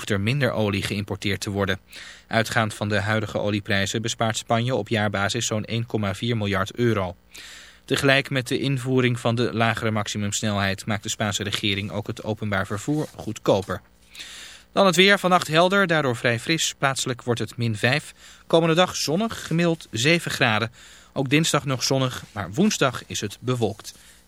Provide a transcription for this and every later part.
hoeft er minder olie geïmporteerd te worden. Uitgaand van de huidige olieprijzen bespaart Spanje op jaarbasis zo'n 1,4 miljard euro. Tegelijk met de invoering van de lagere maximumsnelheid maakt de Spaanse regering ook het openbaar vervoer goedkoper. Dan het weer, vannacht helder, daardoor vrij fris. Plaatselijk wordt het min 5. Komende dag zonnig, gemiddeld 7 graden. Ook dinsdag nog zonnig, maar woensdag is het bewolkt.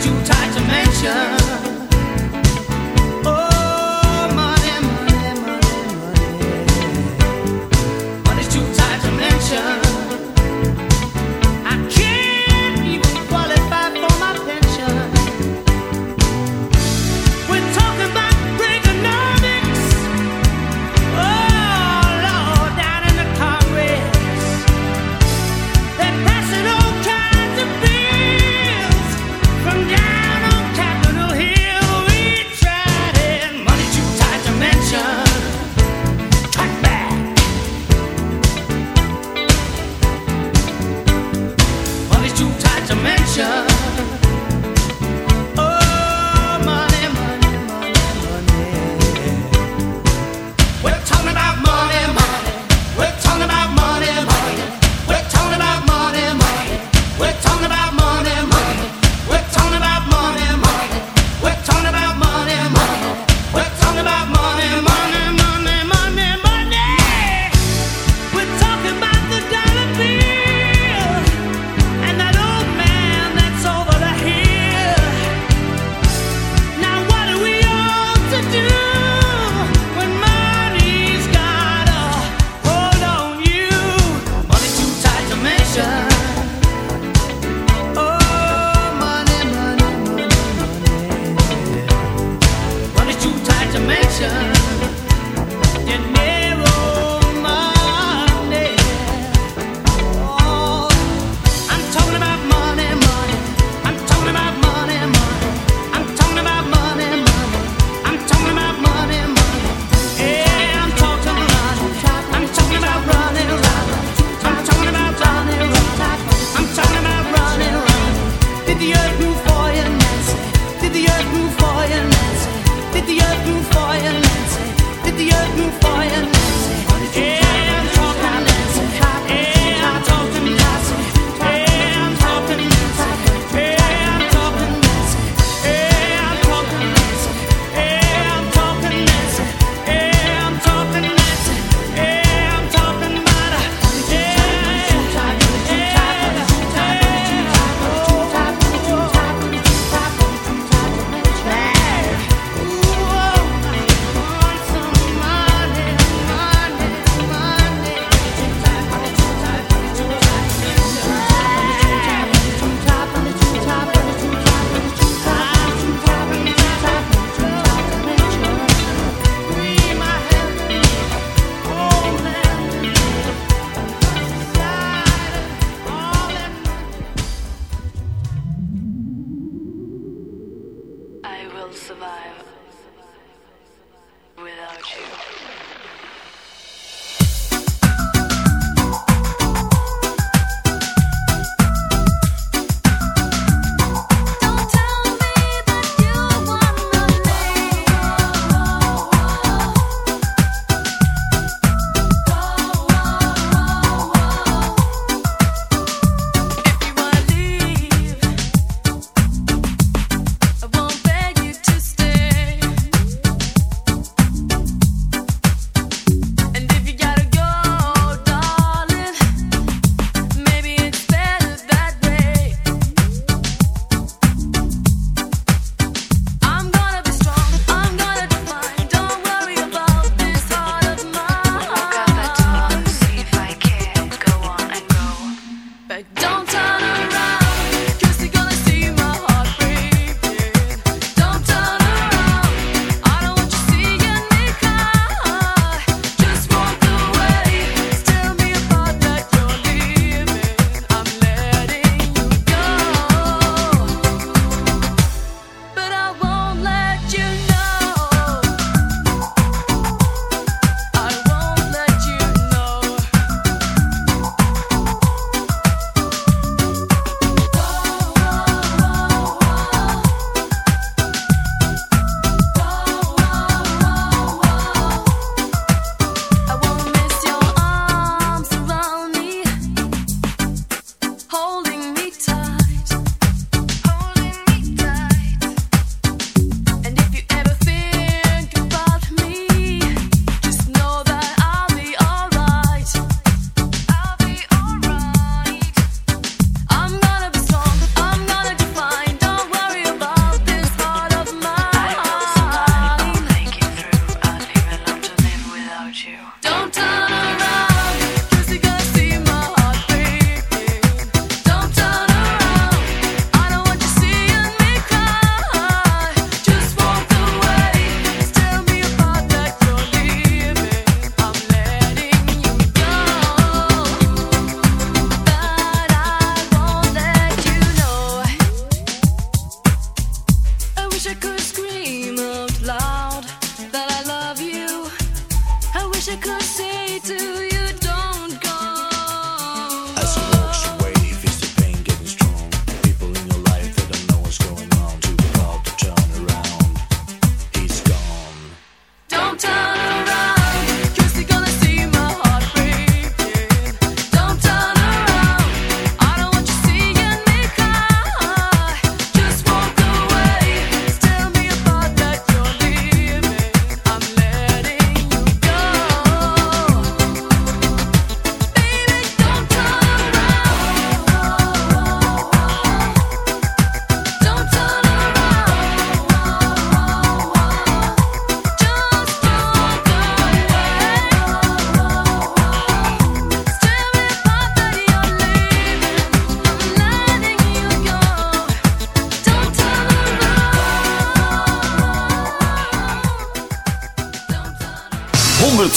too tight to mention. to you.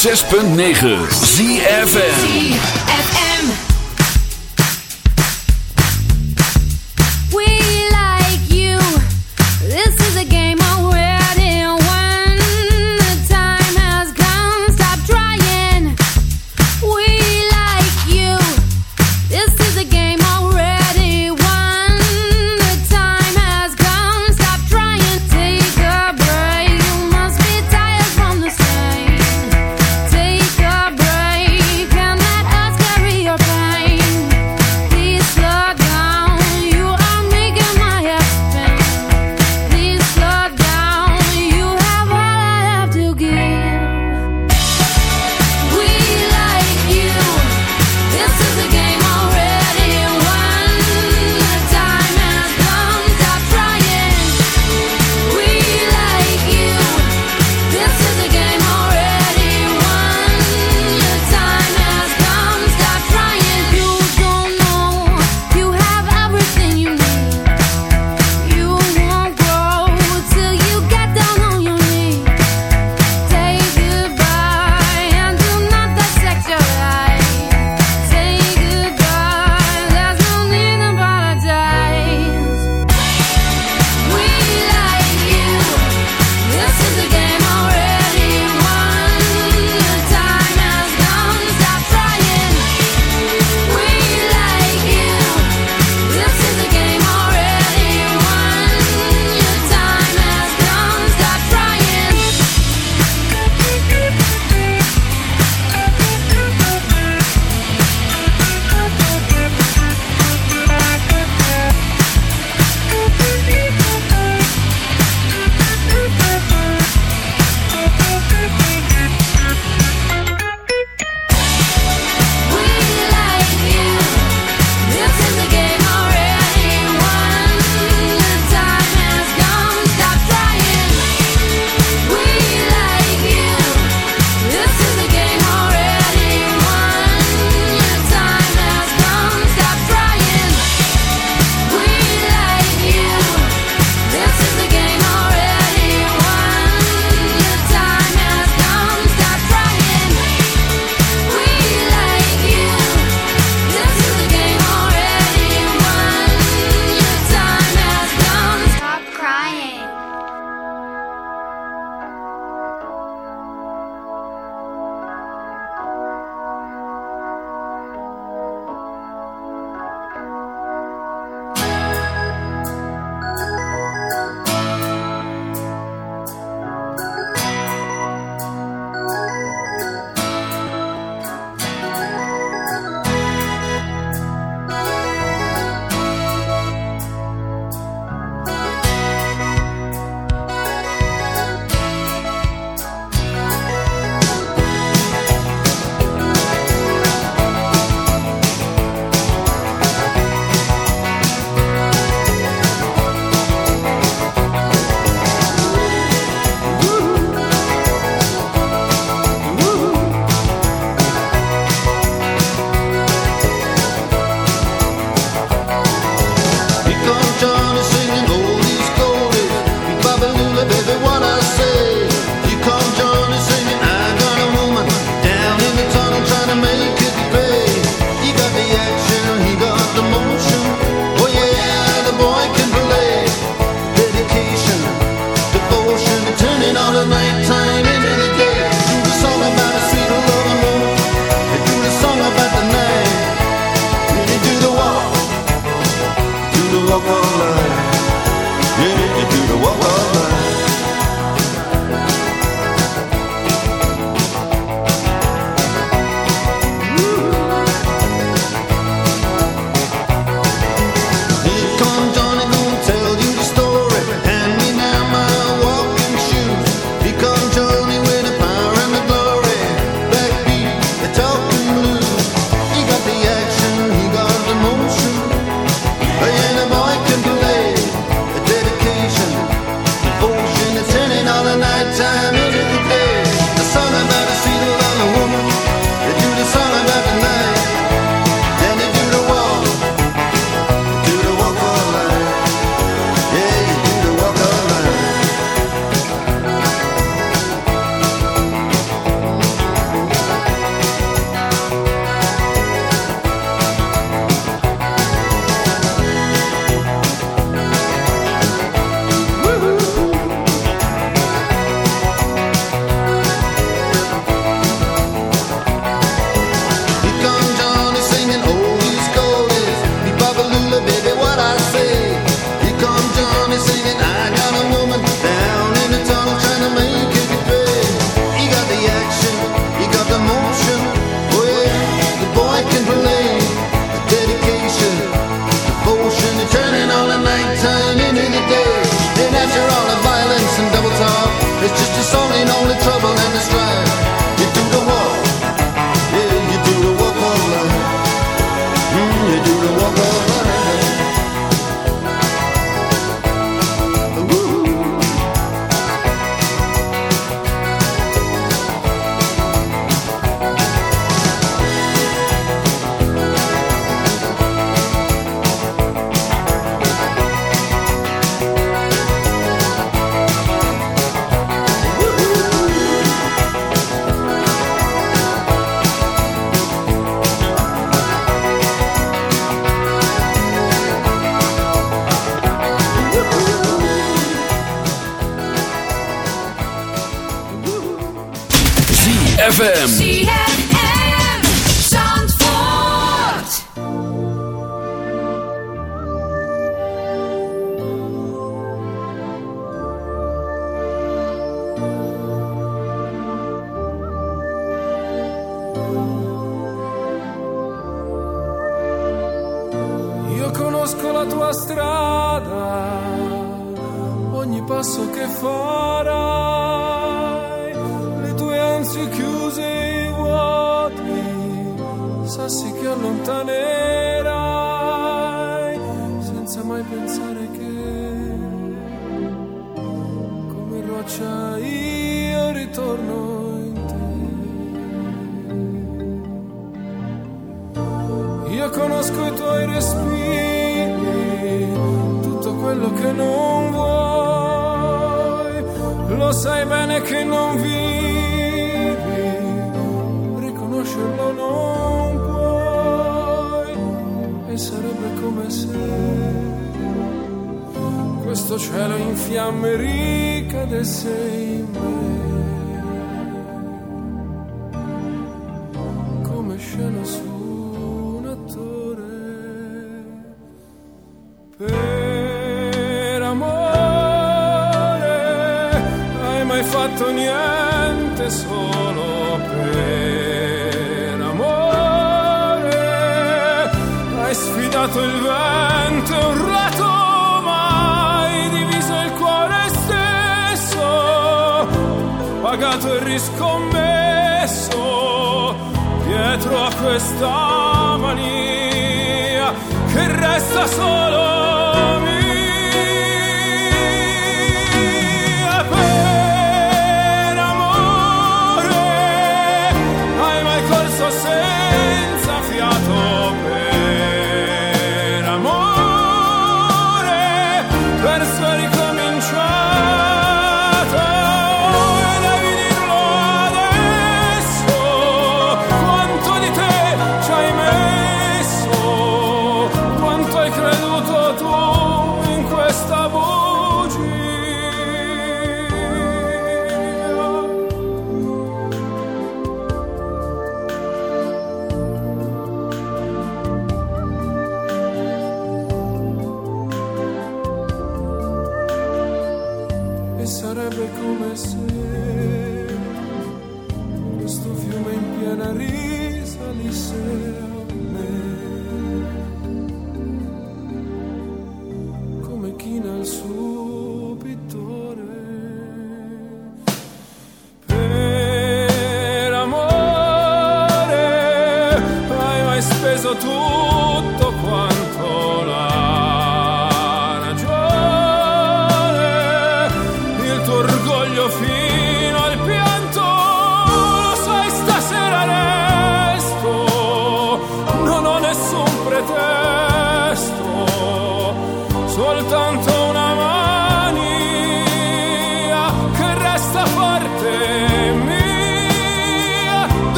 106.9 ZFN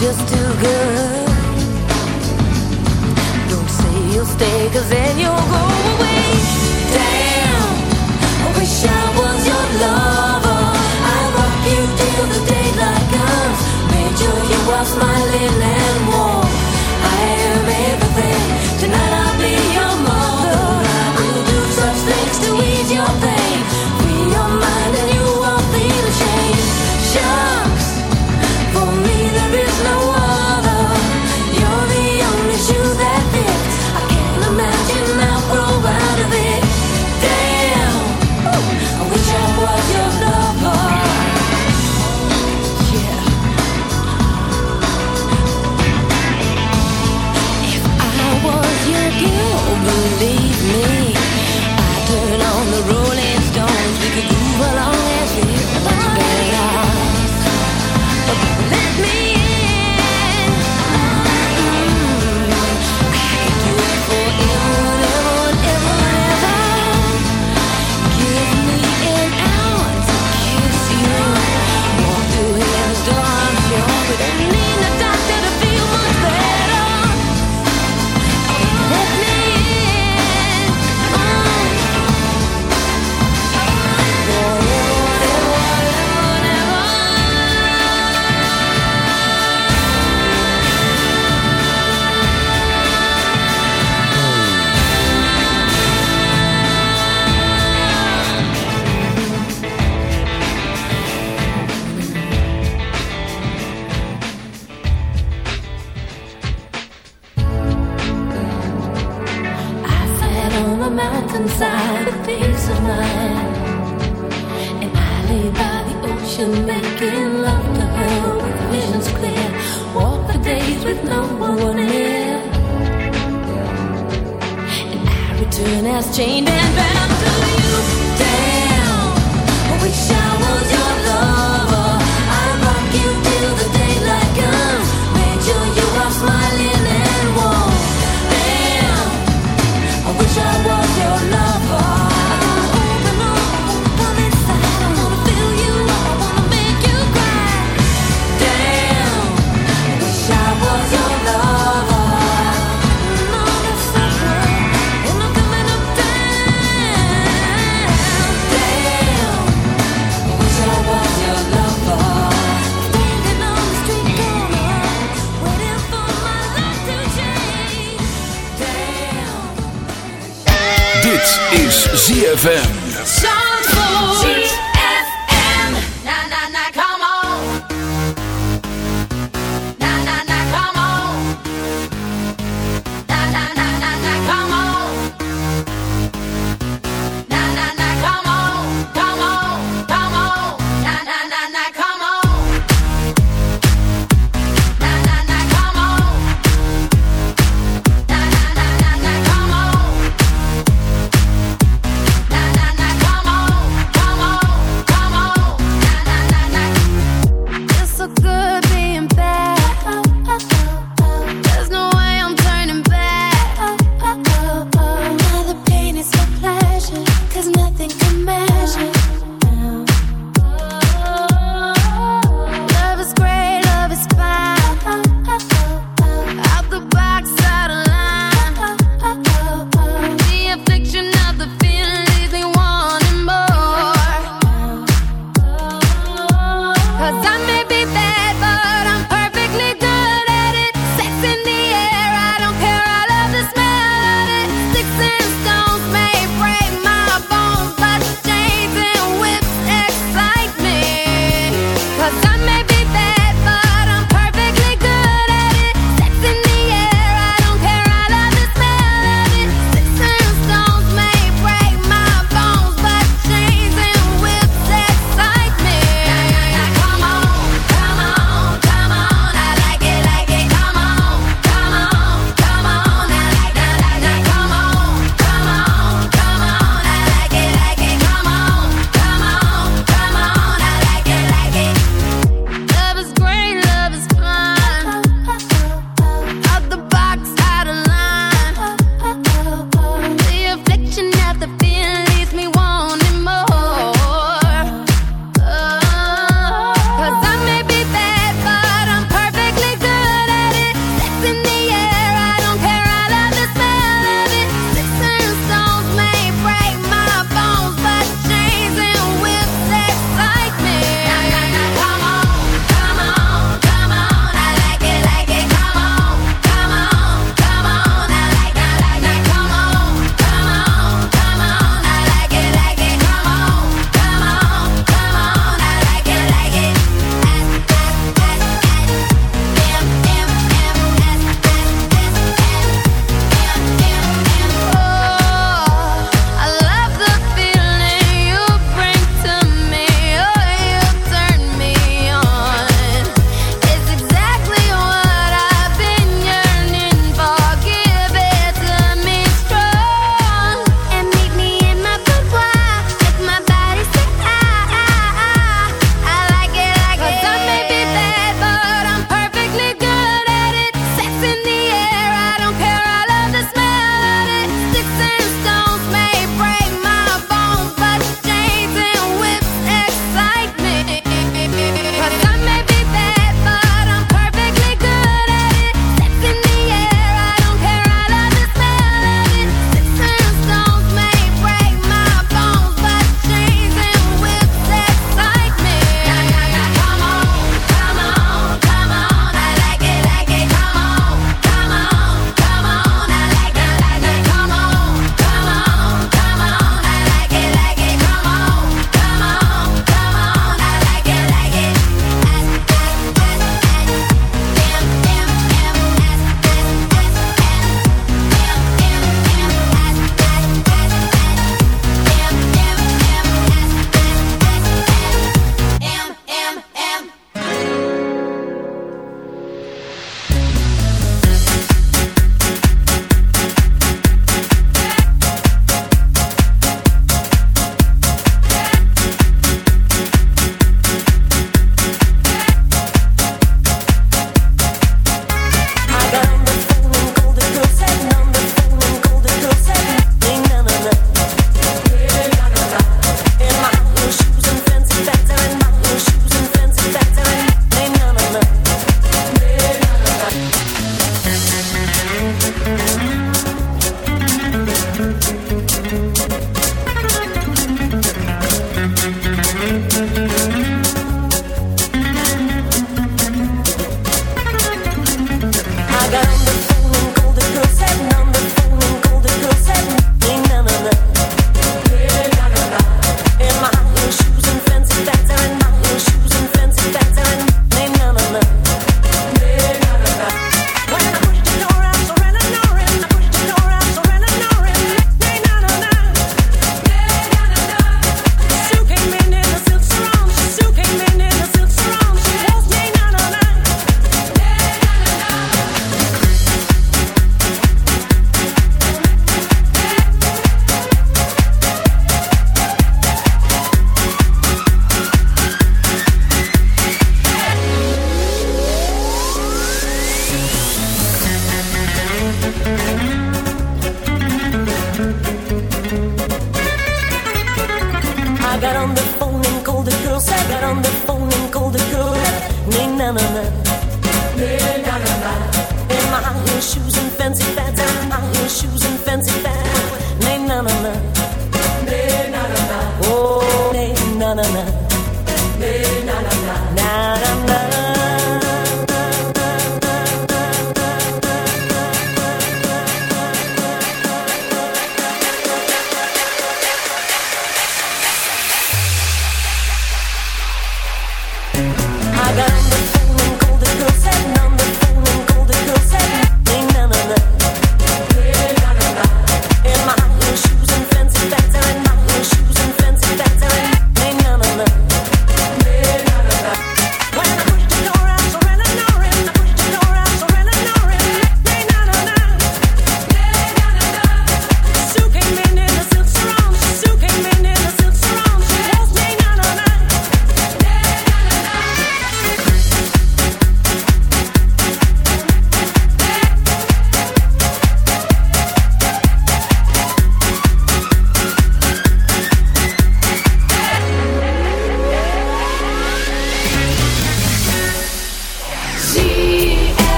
just too good. Don't say you'll stay, cause And I lay by the ocean, making love to her with visions clear. Walk the days with no one near. And I return as chained and bound. ZFM.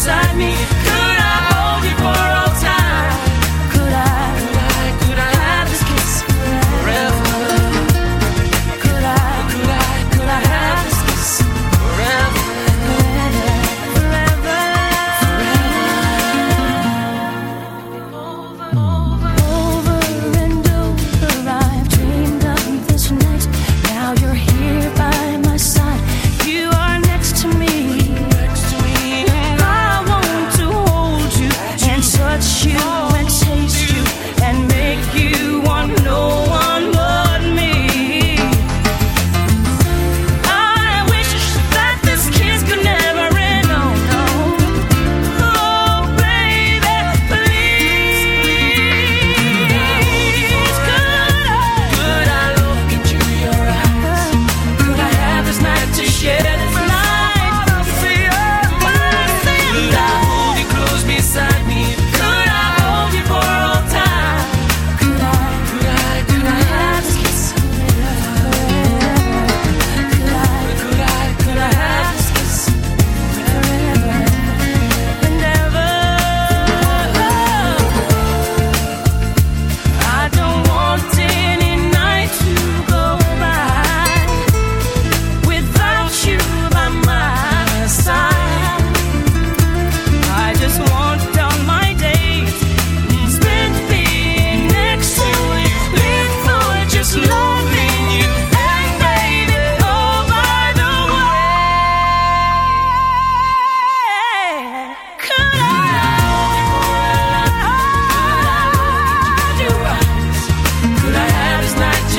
Beside me?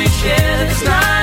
It's share this.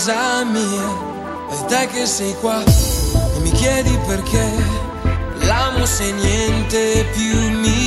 casa mia e te che sei qua e mi chiedi perché. L'amo se niente più mi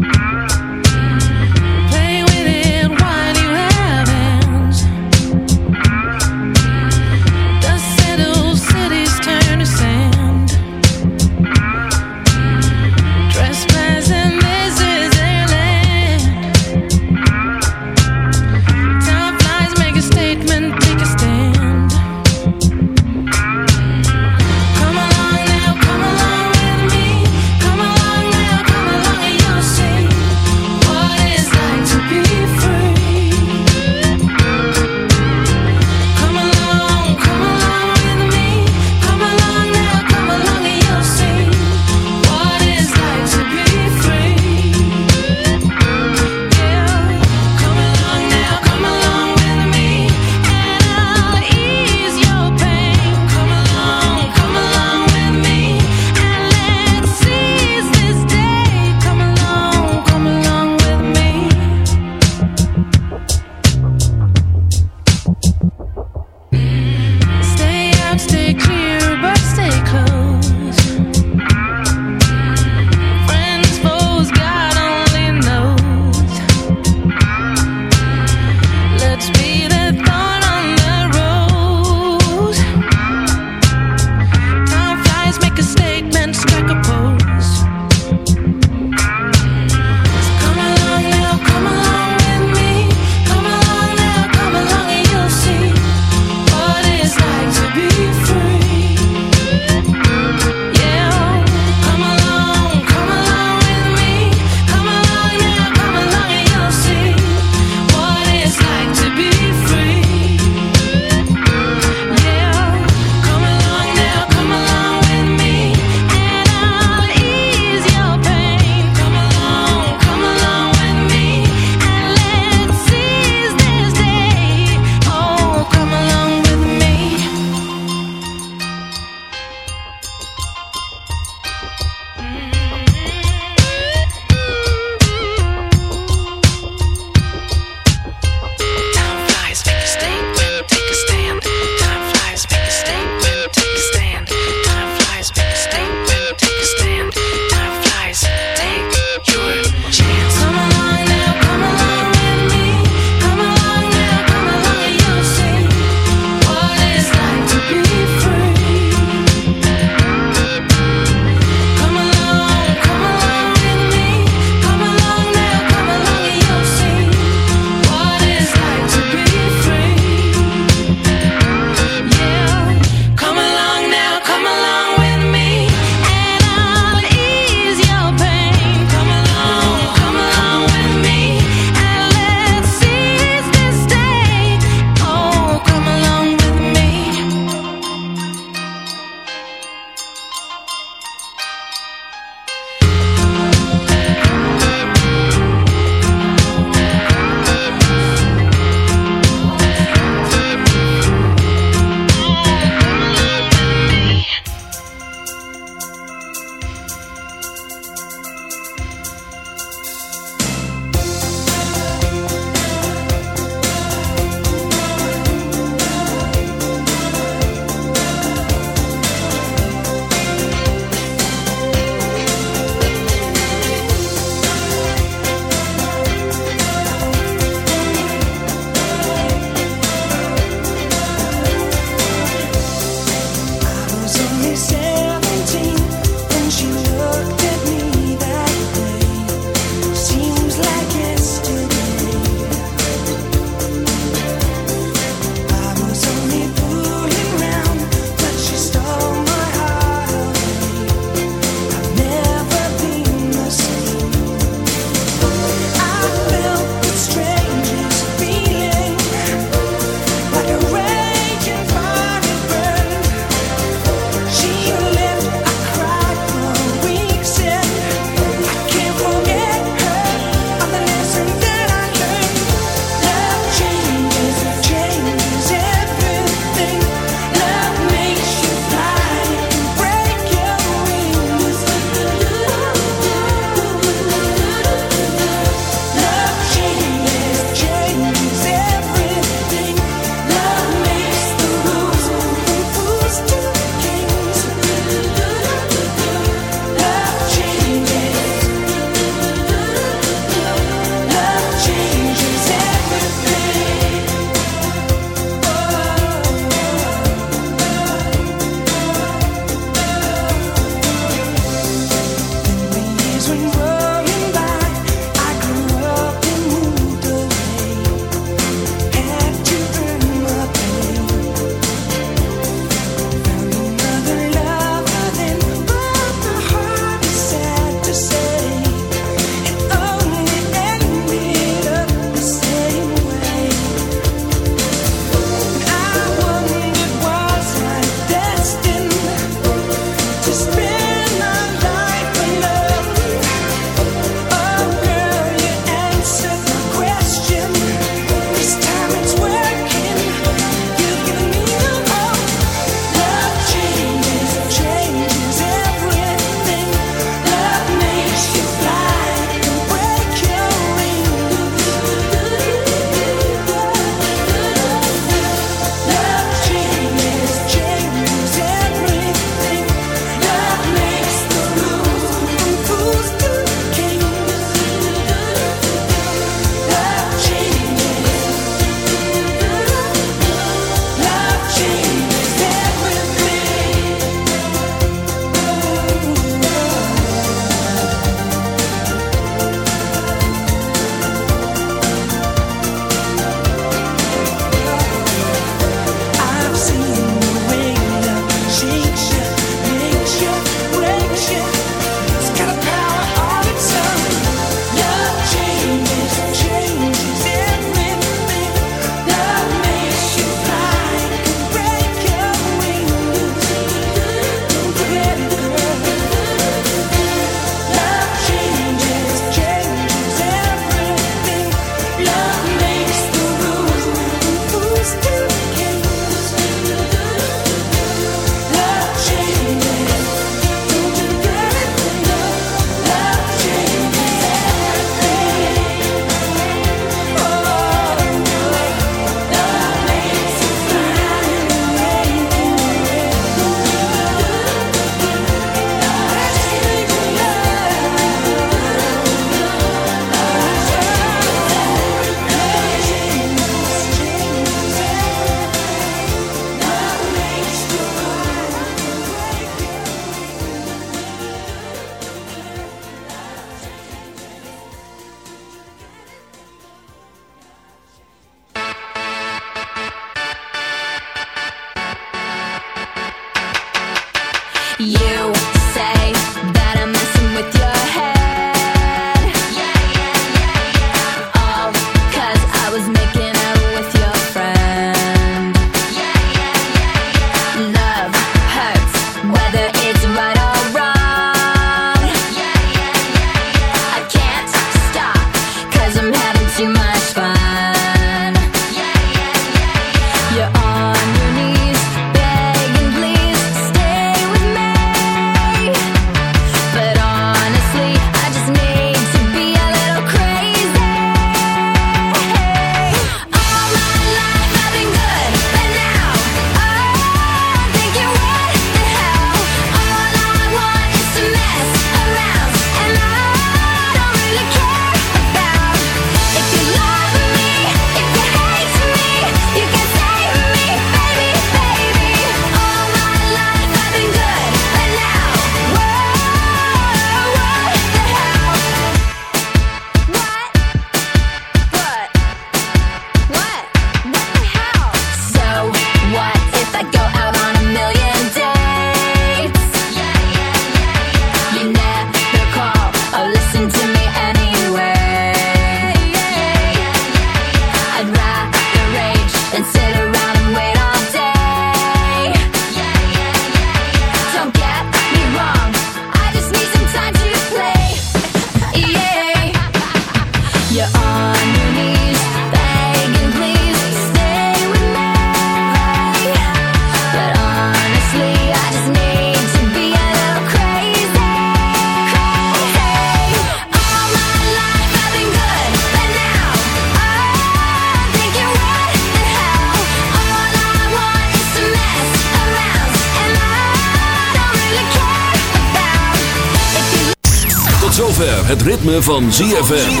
zover het ritme van ZFM.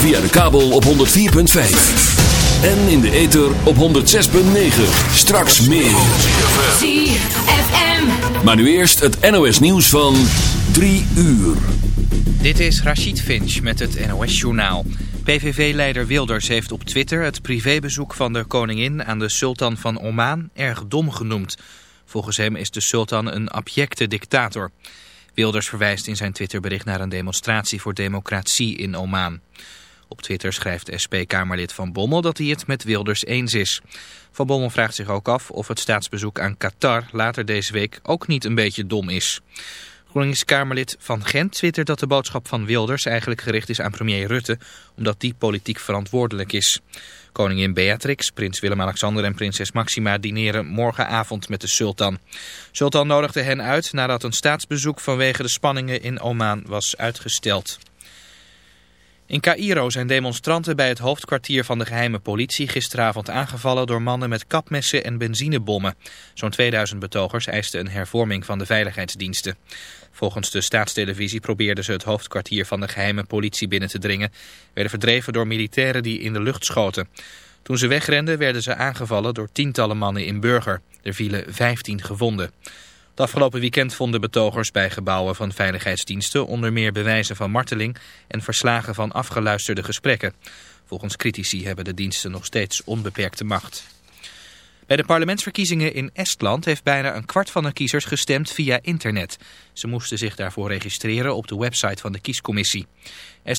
Via de kabel op 104.5. En in de ether op 106.9. Straks meer. ZFM. Maar nu eerst het NOS nieuws van 3 uur. Dit is Rachid Finch met het NOS-journaal. PVV-leider Wilders heeft op Twitter het privébezoek van de koningin aan de sultan van Oman erg dom genoemd. Volgens hem is de sultan een abjecte dictator. Wilders verwijst in zijn Twitterbericht naar een demonstratie voor democratie in Oman. Op Twitter schrijft SP-Kamerlid Van Bommel dat hij het met Wilders eens is. Van Bommel vraagt zich ook af of het staatsbezoek aan Qatar later deze week ook niet een beetje dom is. GroenLinks-Kamerlid Van Gent twittert dat de boodschap van Wilders eigenlijk gericht is aan premier Rutte, omdat die politiek verantwoordelijk is. Koningin Beatrix, prins Willem-Alexander en prinses Maxima dineren morgenavond met de sultan. Sultan nodigde hen uit nadat een staatsbezoek vanwege de spanningen in Oman was uitgesteld. In Cairo zijn demonstranten bij het hoofdkwartier van de geheime politie gisteravond aangevallen door mannen met kapmessen en benzinebommen. Zo'n 2000 betogers eisten een hervorming van de veiligheidsdiensten. Volgens de staatstelevisie probeerden ze het hoofdkwartier van de geheime politie binnen te dringen, werden verdreven door militairen die in de lucht schoten. Toen ze wegrenden werden ze aangevallen door tientallen mannen in burger. Er vielen 15 gewonden. Het afgelopen weekend vonden betogers bij gebouwen van veiligheidsdiensten onder meer bewijzen van marteling en verslagen van afgeluisterde gesprekken. Volgens critici hebben de diensten nog steeds onbeperkte macht. Bij de parlementsverkiezingen in Estland heeft bijna een kwart van de kiezers gestemd via internet. Ze moesten zich daarvoor registreren op de website van de kiescommissie.